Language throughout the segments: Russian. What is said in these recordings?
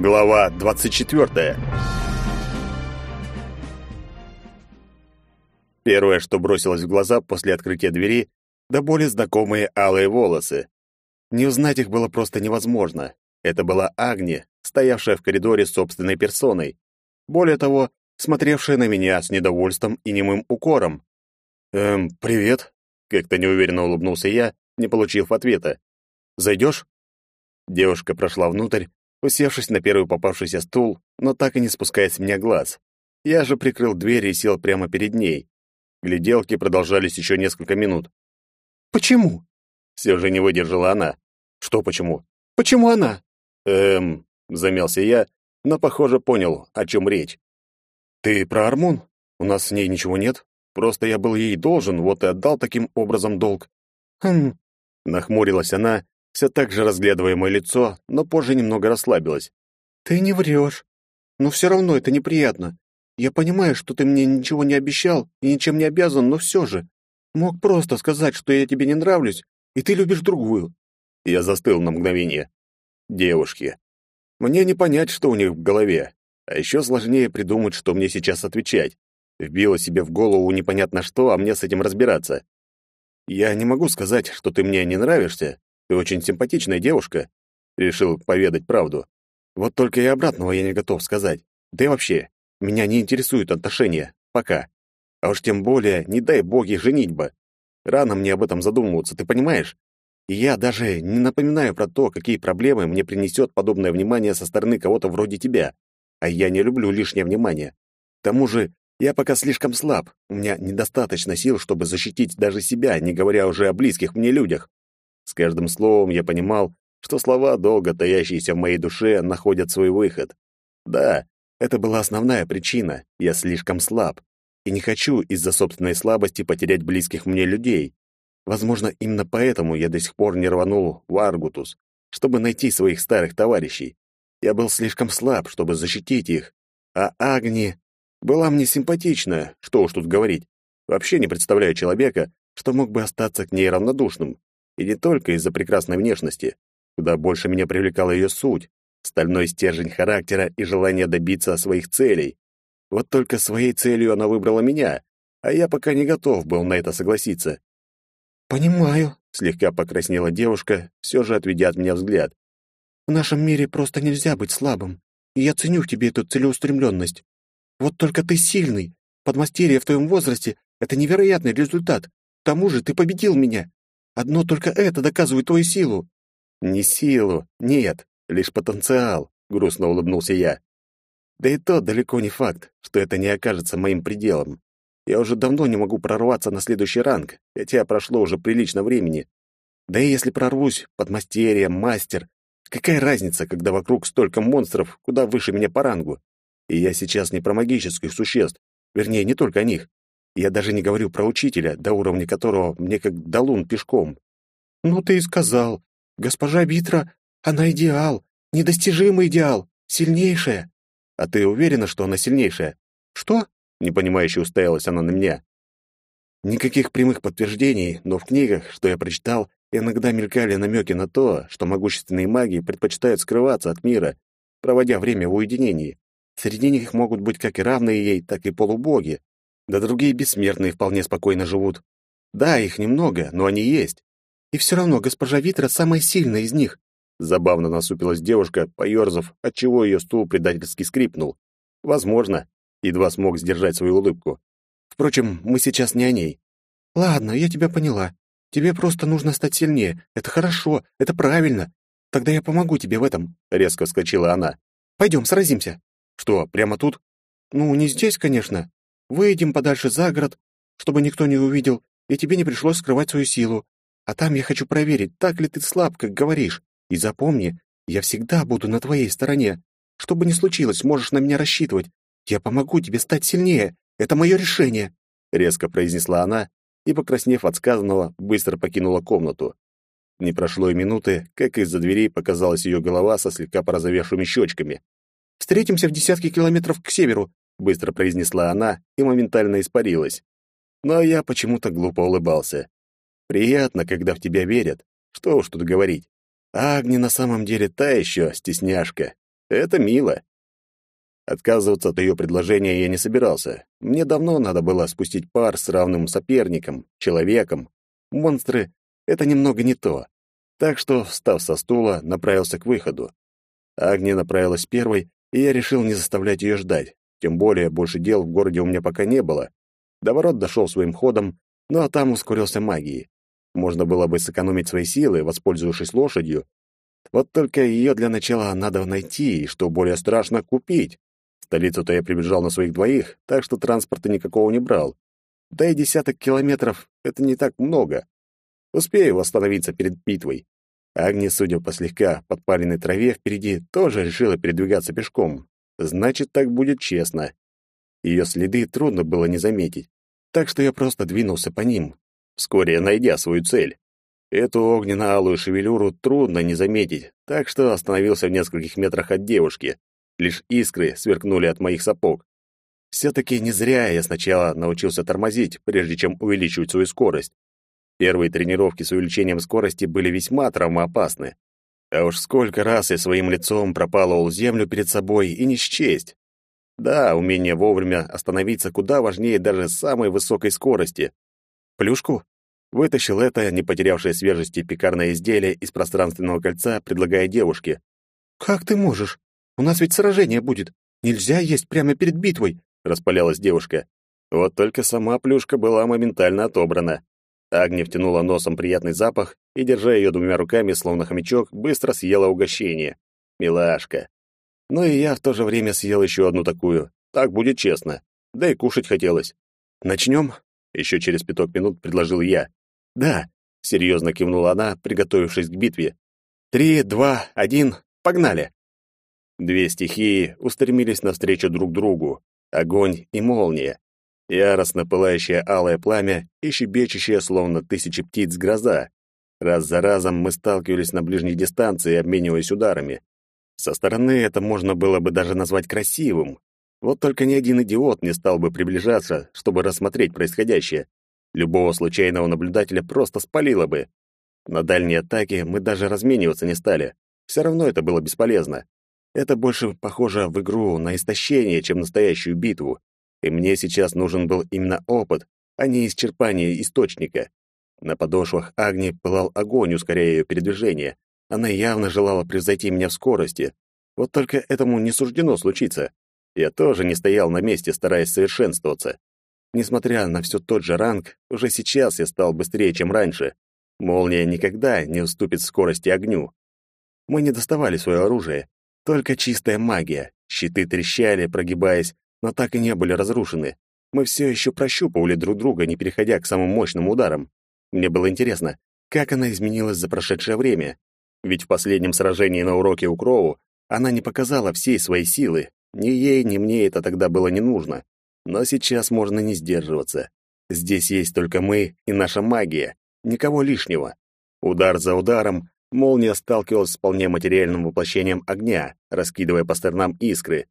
Глава 24. Первое, что бросилось в глаза после открытия двери, до боли знакомые алые волосы. Не узнать их было просто невозможно. Это была Агни, стоявшая в коридоре собственной персоной. Более того, смотревшая на меня с недовольством и немым укором. «Эм, привет», — как-то неуверенно улыбнулся я, не получив ответа. «Зайдешь?» Девушка прошла внутрь, усевшись на первый попавшийся стул, но так и не спуская с меня глаз. Я же прикрыл дверь и сел прямо перед ней. Гляделки продолжались еще несколько минут. «Почему?» Все же не выдержала она. «Что почему?» «Почему она?» «Эм...» — замялся я, но, похоже, понял, о чем речь. «Ты про Армун? У нас с ней ничего нет. Просто я был ей должен, вот и отдал таким образом долг». «Хм...» — нахмурилась она, все так же разглядывая мое лицо, но позже немного расслабилась. «Ты не врешь. Но все равно это неприятно. Я понимаю, что ты мне ничего не обещал и ничем не обязан, но все же. Мог просто сказать, что я тебе не нравлюсь, и ты любишь другую». Я застыл на мгновение. Девушки. Мне не понять, что у них в голове. А еще сложнее придумать, что мне сейчас отвечать. Вбило себе в голову непонятно что, а мне с этим разбираться. Я не могу сказать, что ты мне не нравишься, ты очень симпатичная девушка. Решил поведать правду. Вот только и обратного я не готов сказать. Да и вообще, меня не интересуют отношения. Пока. А уж тем более, не дай боги, женитьба. Рано мне об этом задумываться, ты понимаешь? И я даже не напоминаю про то, какие проблемы мне принесет подобное внимание со стороны кого-то вроде тебя. А я не люблю лишнее внимание. К тому же, я пока слишком слаб. У меня недостаточно сил, чтобы защитить даже себя, не говоря уже о близких мне людях. С каждым словом я понимал, что слова, долго таящиеся в моей душе, находят свой выход. Да, это была основная причина. Я слишком слаб. И не хочу из-за собственной слабости потерять близких мне людей. Возможно, именно поэтому я до сих пор не рванул в Аргутус, чтобы найти своих старых товарищей. Я был слишком слаб, чтобы защитить их. А Агни была мне симпатична, что уж тут говорить. Вообще не представляю человека, что мог бы остаться к ней равнодушным. И не только из-за прекрасной внешности. Куда больше меня привлекала ее суть, стальной стержень характера и желание добиться своих целей. Вот только своей целью она выбрала меня, а я пока не готов был на это согласиться. «Понимаю», — слегка покраснела девушка, все же отведя от меня взгляд. «В нашем мире просто нельзя быть слабым, и я ценю в тебе эту целеустремленность. Вот только ты сильный. Подмастерье в твоем возрасте — это невероятный результат. К тому же ты победил меня. Одно только это доказывает твою силу». «Не силу, нет, лишь потенциал», — грустно улыбнулся я. «Да и то далеко не факт, что это не окажется моим пределом. Я уже давно не могу прорваться на следующий ранг, хотя прошло уже прилично времени. Да и если прорвусь, подмастерье, мастер, какая разница, когда вокруг столько монстров, куда выше меня по рангу? И я сейчас не про магических существ, вернее, не только о них. Я даже не говорю про учителя, до уровня которого мне как до лун пешком. Ну ты и сказал. Госпожа Битра, она идеал, недостижимый идеал, сильнейшая. А ты уверена, что она сильнейшая? Что? Непонимающе уставилась она на меня. Никаких прямых подтверждений, но в книгах, что я прочитал, иногда мелькали намеки на то, что могущественные маги предпочитают скрываться от мира, проводя время в уединении. Среди них могут быть как и равные ей, так и полубоги, да другие бессмертные вполне спокойно живут. Да, их немного, но они есть. И все равно госпожа Витра самая сильная из них. Забавно насупилась девушка, поерзав, отчего ее стул предательски скрипнул. Возможно, едва смог сдержать свою улыбку. Впрочем, мы сейчас не о ней. Ладно, я тебя поняла. Тебе просто нужно стать сильнее. Это хорошо, это правильно. Тогда я помогу тебе в этом, резко вскочила она. Пойдем, сразимся. Что, прямо тут? Ну, не здесь, конечно. Выйдем подальше за город, чтобы никто не увидел, и тебе не пришлось скрывать свою силу. А там я хочу проверить, так ли ты слаб, как говоришь. И запомни, я всегда буду на твоей стороне. Что бы ни случилось, можешь на меня рассчитывать. Я помогу тебе стать сильнее. Это мое решение», — резко произнесла она и, покраснев от сказанного, быстро покинула комнату. Не прошло и минуты, как из-за дверей показалась ее голова со слегка порозовевшими щечками. «Встретимся в десятки километров к северу быстро произнесла она и моментально испарилась. Но я почему-то глупо улыбался. Приятно, когда в тебя верят. Что уж тут говорить. Агни на самом деле та еще стесняшка. Это мило. Отказываться от ее предложения я не собирался. Мне давно надо было спустить пар с равным соперником, человеком. Монстры — это немного не то. Так что, встав со стула, направился к выходу. Агния направилась первой, и я решил не заставлять ее ждать. Тем более, больше дел в городе у меня пока не было. До ворот дошел своим ходом, ну а там ускорился магией. Можно было бы сэкономить свои силы, воспользовавшись лошадью. Вот только ее для начала надо найти, и, что более страшно, купить столицу-то я прибежал на своих двоих, так что транспорта никакого не брал. Да и десяток километров — это не так много. Успею восстановиться перед битвой. Агни, судя по слегка подпаленной траве впереди, тоже решила передвигаться пешком. Значит, так будет честно. Ее следы трудно было не заметить, так что я просто двинулся по ним, вскоре найдя свою цель. Эту огненно-алую шевелюру трудно не заметить, так что остановился в нескольких метрах от девушки. Лишь искры сверкнули от моих сапог. Все-таки не зря я сначала научился тормозить, прежде чем увеличивать свою скорость. Первые тренировки с увеличением скорости были весьма травмоопасны. А уж сколько раз я своим лицом пропалывал землю перед собой и не счесть. Да, умение вовремя остановиться куда важнее даже самой высокой скорости. Плюшку? Вытащил это, не потерявшее свежести пекарное изделие из пространственного кольца, предлагая девушке. «Как ты можешь? У нас ведь сражение будет. Нельзя есть прямо перед битвой, распалялась девушка. Вот только сама плюшка была моментально отобрана. Агния втянула носом приятный запах и, держа ее двумя руками, словно хомячок, быстро съела угощение. Милашка. Ну и я в то же время съел еще одну такую. Так будет честно. Да и кушать хотелось. Начнем? Еще через пяток минут предложил я. Да, серьезно кивнула она, приготовившись к битве. Три, два, один, погнали! Две стихии устремились навстречу друг другу — огонь и молния. Яростно пылающее алое пламя и щебечущее, словно тысячи птиц, гроза. Раз за разом мы сталкивались на ближней дистанции, обмениваясь ударами. Со стороны это можно было бы даже назвать красивым. Вот только ни один идиот не стал бы приближаться, чтобы рассмотреть происходящее. Любого случайного наблюдателя просто спалило бы. На дальней атаке мы даже размениваться не стали. Все равно это было бесполезно. Это больше похоже в игру на истощение, чем настоящую битву. И мне сейчас нужен был именно опыт, а не исчерпание источника. На подошвах Агни пылал огонь, ускоряя ее передвижение. Она явно желала превзойти меня в скорости. Вот только этому не суждено случиться. Я тоже не стоял на месте, стараясь совершенствоваться. Несмотря на все тот же ранг, уже сейчас я стал быстрее, чем раньше. Молния никогда не уступит скорости огню. Мы не доставали свое оружие, только чистая магия. Щиты трещали, прогибаясь, но так и не были разрушены. Мы все еще прощупывали друг друга, не переходя к самым мощным ударам. Мне было интересно, как она изменилась за прошедшее время. Ведь в последнем сражении на уроке у Кроу она не показала всей своей силы. Ни ей, ни мне это тогда было не нужно. Но сейчас можно не сдерживаться. Здесь есть только мы и наша магия. Никого лишнего. Удар за ударом, Молния сталкивалась с вполне материальным воплощением огня, раскидывая по сторонам искры.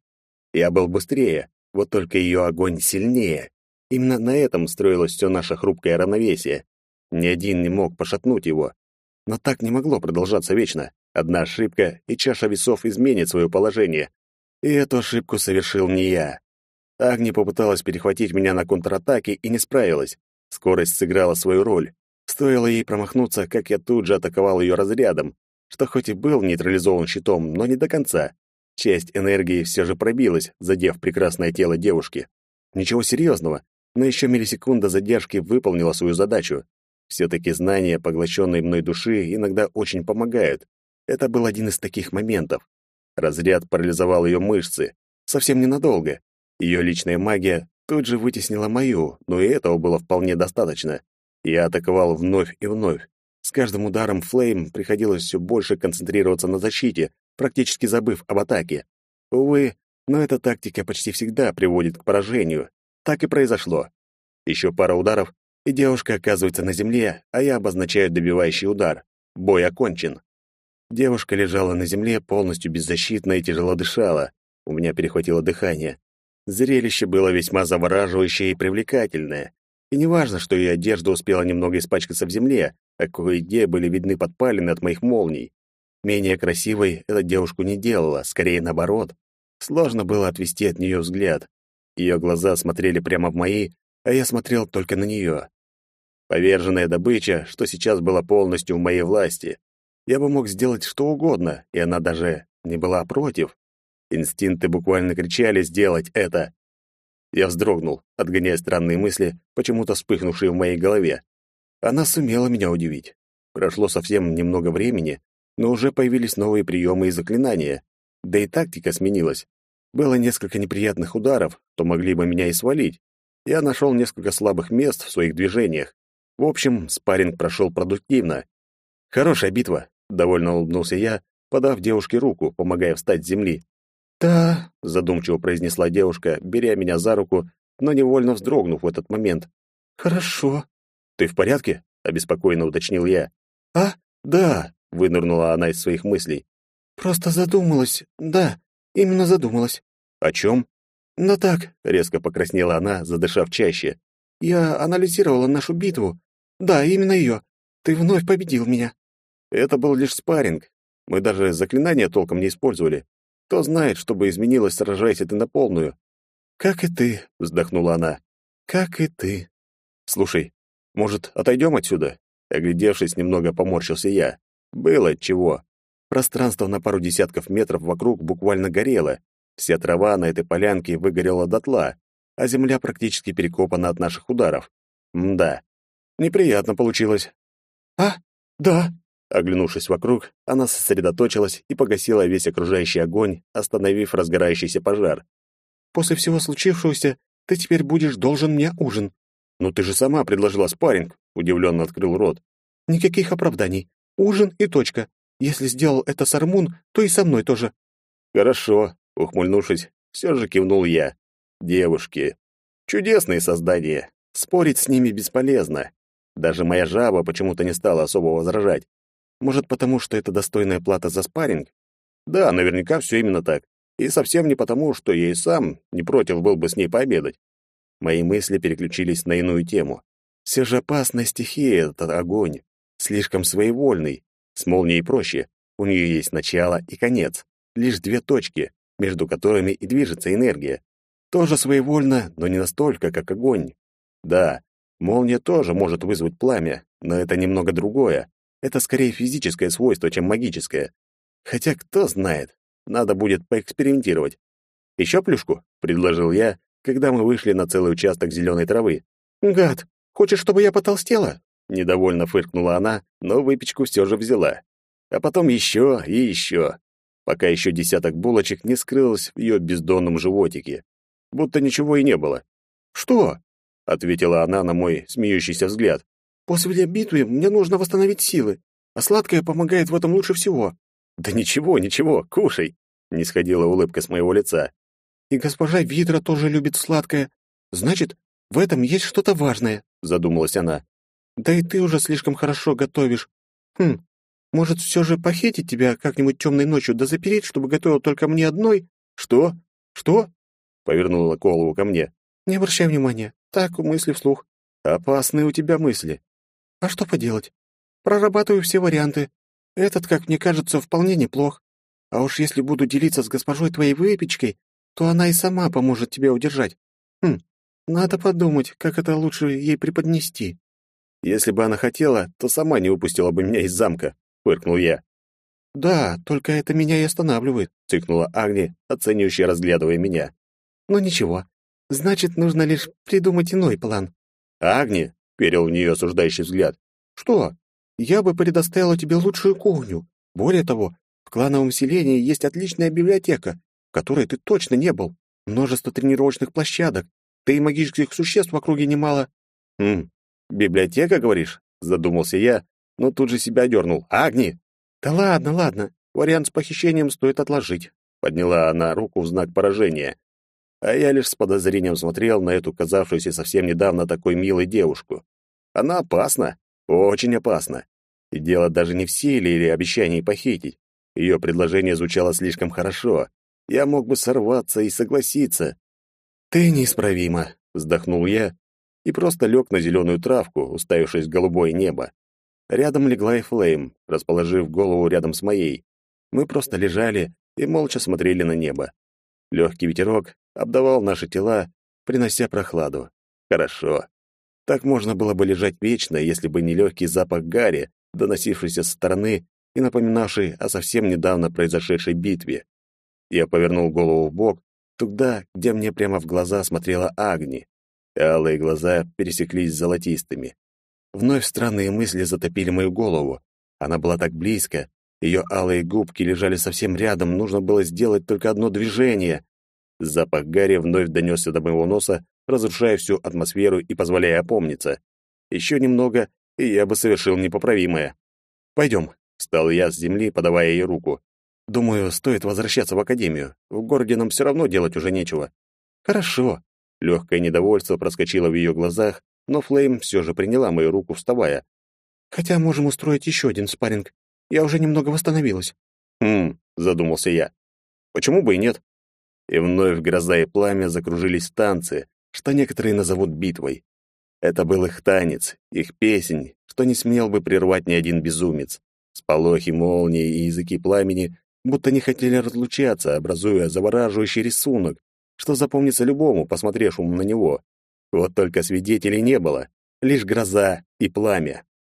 Я был быстрее, вот только ее огонь сильнее. Именно на этом строилось все наше хрупкое равновесие. Ни один не мог пошатнуть его. Но так не могло продолжаться вечно. Одна ошибка, и чаша весов изменит свое положение. И эту ошибку совершил не я. Агни попыталась перехватить меня на контратаке и не справилась. Скорость сыграла свою роль. Стоило ей промахнуться, как я тут же атаковал ее разрядом, что хоть и был нейтрализован щитом, но не до конца. Часть энергии все же пробилась, задев прекрасное тело девушки. Ничего серьезного, но еще миллисекунда задержки выполнила свою задачу. Все-таки знания, поглощенные мной души, иногда очень помогают. Это был один из таких моментов. Разряд парализовал ее мышцы. Совсем ненадолго. Ее личная магия тут же вытеснила мою, но и этого было вполне достаточно. Я атаковал вновь и вновь. С каждым ударом Флейм приходилось все больше концентрироваться на защите, практически забыв об атаке. Увы, но эта тактика почти всегда приводит к поражению. Так и произошло. Еще пара ударов, и девушка оказывается на земле, а я обозначаю добивающий удар. Бой окончен. Девушка лежала на земле, полностью беззащитна и тяжело дышала. У меня перехватило дыхание. Зрелище было весьма завораживающее и привлекательное. И не важно, что ее одежда успела немного испачкаться в земле, а кое-где были видны подпалины от моих молний. Менее красивой эта девушку не делала, скорее наоборот. Сложно было отвести от нее взгляд. Ее глаза смотрели прямо в мои, а я смотрел только на нее. Поверженная добыча, что сейчас была полностью в моей власти. Я бы мог сделать что угодно, и она даже не была против. Инстинкты буквально кричали сделать это. Я вздрогнул, отгоняя странные мысли, почему-то вспыхнувшие в моей голове. Она сумела меня удивить. Прошло совсем немного времени, но уже появились новые приемы и заклинания. Да и тактика сменилась. Было несколько неприятных ударов, то могли бы меня и свалить. Я нашел несколько слабых мест в своих движениях. В общем, спарринг прошел продуктивно. Хорошая битва, довольно улыбнулся я, подав девушке руку, помогая встать с земли. «Да», — задумчиво произнесла девушка, беря меня за руку, но невольно вздрогнув в этот момент. «Хорошо». «Ты в порядке?» — обеспокоенно уточнил я. «А? Да», — вынырнула она из своих мыслей. «Просто задумалась. Да, именно задумалась». «О чем?» «Ну так», — резко покраснела она, задышав чаще. «Я анализировала нашу битву. Да, именно ее. Ты вновь победил меня». Это был лишь спарринг. Мы даже заклинания толком не использовали. Кто знает, что бы изменилось, сражаясь ты на полную. «Как и ты», — вздохнула она. «Как и ты». «Слушай, может, отойдем отсюда?» Оглядевшись, немного поморщился я. Было чего. Пространство на пару десятков метров вокруг буквально горело. Вся трава на этой полянке выгорела дотла, а земля практически перекопана от наших ударов. Мда. Неприятно получилось. «А, да», Оглянувшись вокруг, она сосредоточилась и погасила весь окружающий огонь, остановив разгорающийся пожар. «После всего случившегося ты теперь будешь должен мне ужин». «Ну ты же сама предложила спарринг», — удивленно открыл рот. «Никаких оправданий. Ужин и точка. Если сделал это Сармун, то и со мной тоже». «Хорошо», — ухмыльнувшись, все же кивнул я. «Девушки. Чудесные создания. Спорить с ними бесполезно. Даже моя жаба почему-то не стала особо возражать. Может, потому что это достойная плата за спарринг? Да, наверняка все именно так. И совсем не потому, что я и сам не против был бы с ней пообедать. Мои мысли переключились на иную тему. Все же опасная стихия — этот огонь. Слишком своевольный. С молнией проще. У нее есть начало и конец. Лишь две точки, между которыми и движется энергия. Тоже своевольно, но не настолько, как огонь. Да, молния тоже может вызвать пламя, но это немного другое. Это скорее физическое свойство, чем магическое. Хотя кто знает, надо будет поэкспериментировать. «Еще плюшку?» — предложил я, когда мы вышли на целый участок зеленой травы. «Гад, хочешь, чтобы я потолстела?» Недовольно фыркнула она, но выпечку все же взяла. А потом еще и еще, пока еще десяток булочек не скрылось в ее бездонном животике. Будто ничего и не было. «Что?» — ответила она на мой смеющийся взгляд. После битвы мне нужно восстановить силы, а сладкое помогает в этом лучше всего. Да ничего, ничего, кушай, не сходила улыбка с моего лица. И госпожа Видра тоже любит сладкое. Значит, в этом есть что-то важное, задумалась она. Да и ты уже слишком хорошо готовишь. Хм, может, все же похитить тебя как-нибудь темной ночью да запереть, чтобы готовил только мне одной? Что? Что? Повернула голову ко мне. Не обращай внимания. Так, мысли вслух. Опасные у тебя мысли. А что поделать? Прорабатываю все варианты. Этот, как мне кажется, вполне неплох. А уж если буду делиться с госпожой твоей выпечкой, то она и сама поможет тебя удержать. Хм, надо подумать, как это лучше ей преподнести. Если бы она хотела, то сама не выпустила бы меня из замка, фыркнул я. Да, только это меня и останавливает, цыкнула Агни, оценивающе разглядывая меня. Ну ничего. Значит, нужно лишь придумать иной план. Агни, перел в нее осуждающий взгляд. «Что? Я бы предоставила тебе лучшую кухню. Более того, в клановом селении есть отличная библиотека, в которой ты точно не был. Множество тренировочных площадок, да и магических существ в округе немало». «Хм, библиотека, говоришь?» — задумался я, но тут же себя дернул. «Агни!» «Да ладно, ладно. Вариант с похищением стоит отложить», — подняла она руку в знак поражения а я лишь с подозрением смотрел на эту казавшуюся совсем недавно такой милой девушку. Она опасна, очень опасна. И дело даже не в силе или обещании похитить. Ее предложение звучало слишком хорошо. Я мог бы сорваться и согласиться. «Ты неисправима», — вздохнул я и просто лег на зеленую травку, уставившись в голубое небо. Рядом легла и Флейм, расположив голову рядом с моей. Мы просто лежали и молча смотрели на небо. Легкий ветерок обдавал наши тела, принося прохладу. Хорошо. Так можно было бы лежать вечно, если бы не легкий запах гари, доносившийся со стороны и напоминавший о совсем недавно произошедшей битве. Я повернул голову в бок, туда, где мне прямо в глаза смотрела Агни. Алые глаза пересеклись с золотистыми. Вновь странные мысли затопили мою голову. Она была так близко, ее алые губки лежали совсем рядом, нужно было сделать только одно движение. Запах гари вновь донесся до моего носа, разрушая всю атмосферу и позволяя опомниться. Еще немного, и я бы совершил непоправимое. «Пойдем», — встал я с земли, подавая ей руку. «Думаю, стоит возвращаться в академию. В городе нам все равно делать уже нечего». «Хорошо». Легкое недовольство проскочило в ее глазах, но Флейм все же приняла мою руку, вставая. «Хотя можем устроить еще один спарринг. Я уже немного восстановилась». «Хм», — задумался я. «Почему бы и нет?» И вновь гроза и пламя закружились танцы, что некоторые назовут битвой. Это был их танец, их песнь, что не смел бы прервать ни один безумец. Сполохи молнии и языки пламени будто не хотели разлучаться, образуя завораживающий рисунок, что запомнится любому, посмотревшему на него. Вот только свидетелей не было, лишь гроза и пламя.